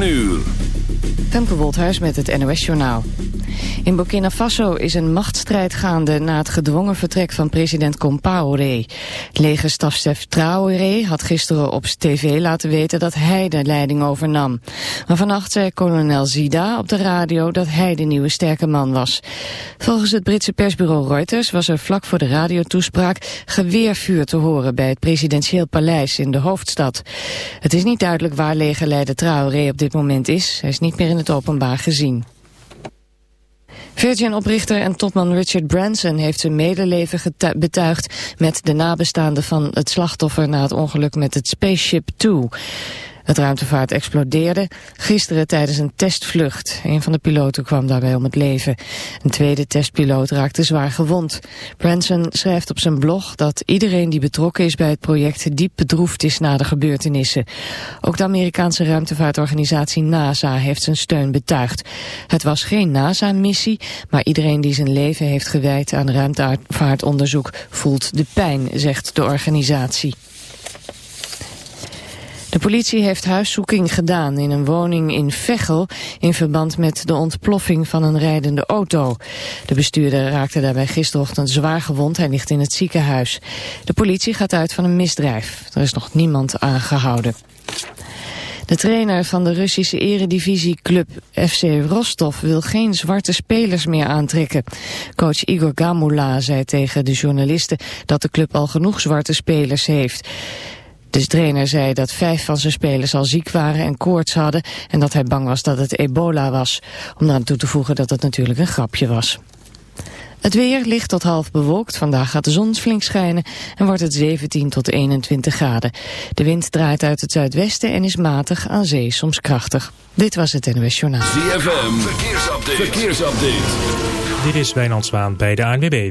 7 uur. Met het NOS Journaal. In Burkina Faso is een machtsstrijd gaande na het gedwongen vertrek van president Compaoré. Legerstafchef Traoré had gisteren op tv laten weten dat hij de leiding overnam. Maar vannacht zei kolonel Zida op de radio dat hij de nieuwe sterke man was. Volgens het Britse persbureau Reuters was er vlak voor de radiotoespraak geweervuur te horen bij het presidentieel paleis in de hoofdstad. Het is niet duidelijk waar legerleider Traoré op dit moment is. Hij is niet meer in het openbaar gezien. Virgin-oprichter en topman Richard Branson heeft zijn medeleven betuigd met de nabestaanden van het slachtoffer na het ongeluk met het Spaceship Two. Het ruimtevaart explodeerde gisteren tijdens een testvlucht. Een van de piloten kwam daarbij om het leven. Een tweede testpiloot raakte zwaar gewond. Branson schrijft op zijn blog dat iedereen die betrokken is bij het project diep bedroefd is na de gebeurtenissen. Ook de Amerikaanse ruimtevaartorganisatie NASA heeft zijn steun betuigd. Het was geen NASA-missie, maar iedereen die zijn leven heeft gewijd aan ruimtevaartonderzoek voelt de pijn, zegt de organisatie. De politie heeft huiszoeking gedaan in een woning in Veghel... in verband met de ontploffing van een rijdende auto. De bestuurder raakte daarbij gisterochtend zwaar gewond. Hij ligt in het ziekenhuis. De politie gaat uit van een misdrijf. Er is nog niemand aangehouden. De trainer van de Russische eredivisieclub FC Rostov wil geen zwarte spelers meer aantrekken. Coach Igor Gamula zei tegen de journalisten dat de club al genoeg zwarte spelers heeft. De trainer zei dat vijf van zijn spelers al ziek waren en koorts hadden... en dat hij bang was dat het ebola was. Om eraan toe te voegen dat het natuurlijk een grapje was. Het weer ligt tot half bewolkt. Vandaag gaat de zon flink schijnen en wordt het 17 tot 21 graden. De wind draait uit het zuidwesten en is matig aan zee, soms krachtig. Dit was het NOS Journaal. ZFM, verkeersupdate. verkeersupdate. Dit is Wijnand Zwaan bij de ANWB.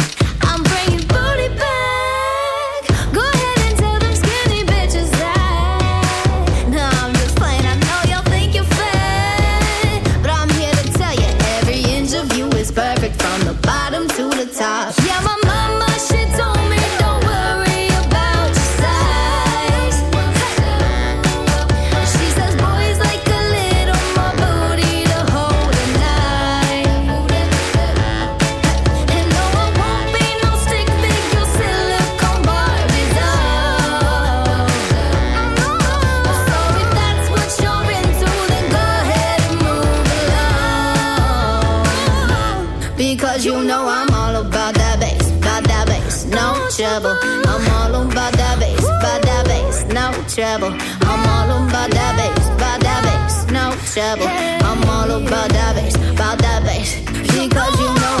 trouble. I'm all on by that bass, by that bass, no trouble. I'm all on by that bass, by that bass, no trouble. I'm all on by that bass, by that bass, because you know.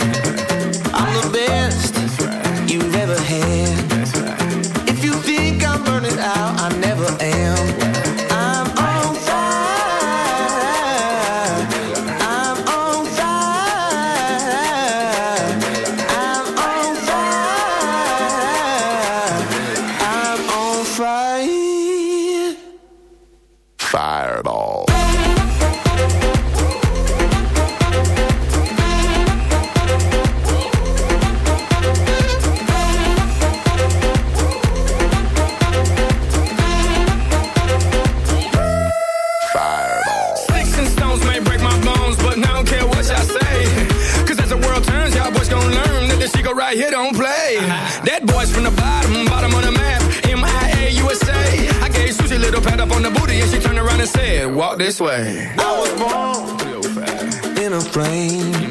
said, walk this way. I was born in a frame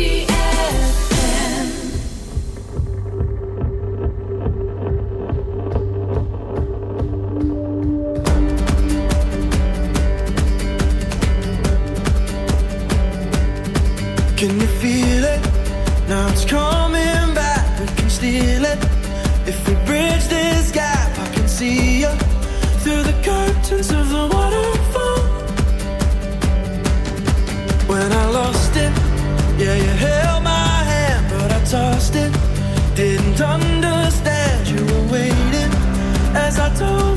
understand you were waiting as I told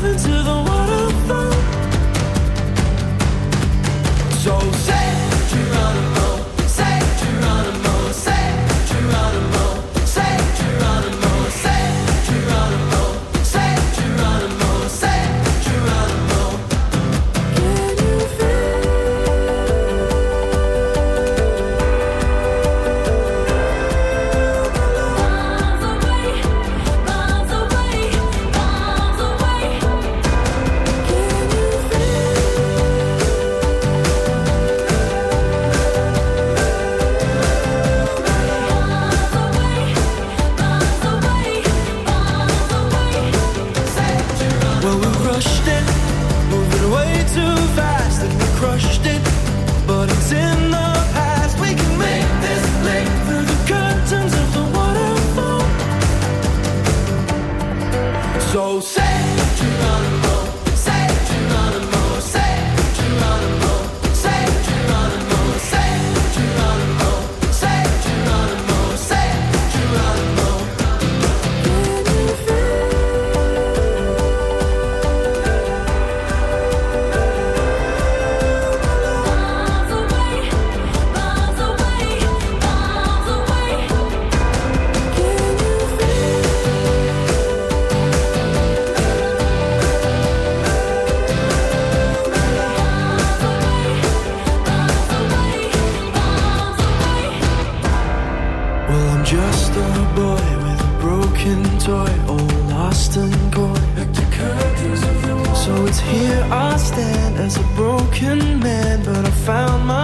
as a broken man, but I found my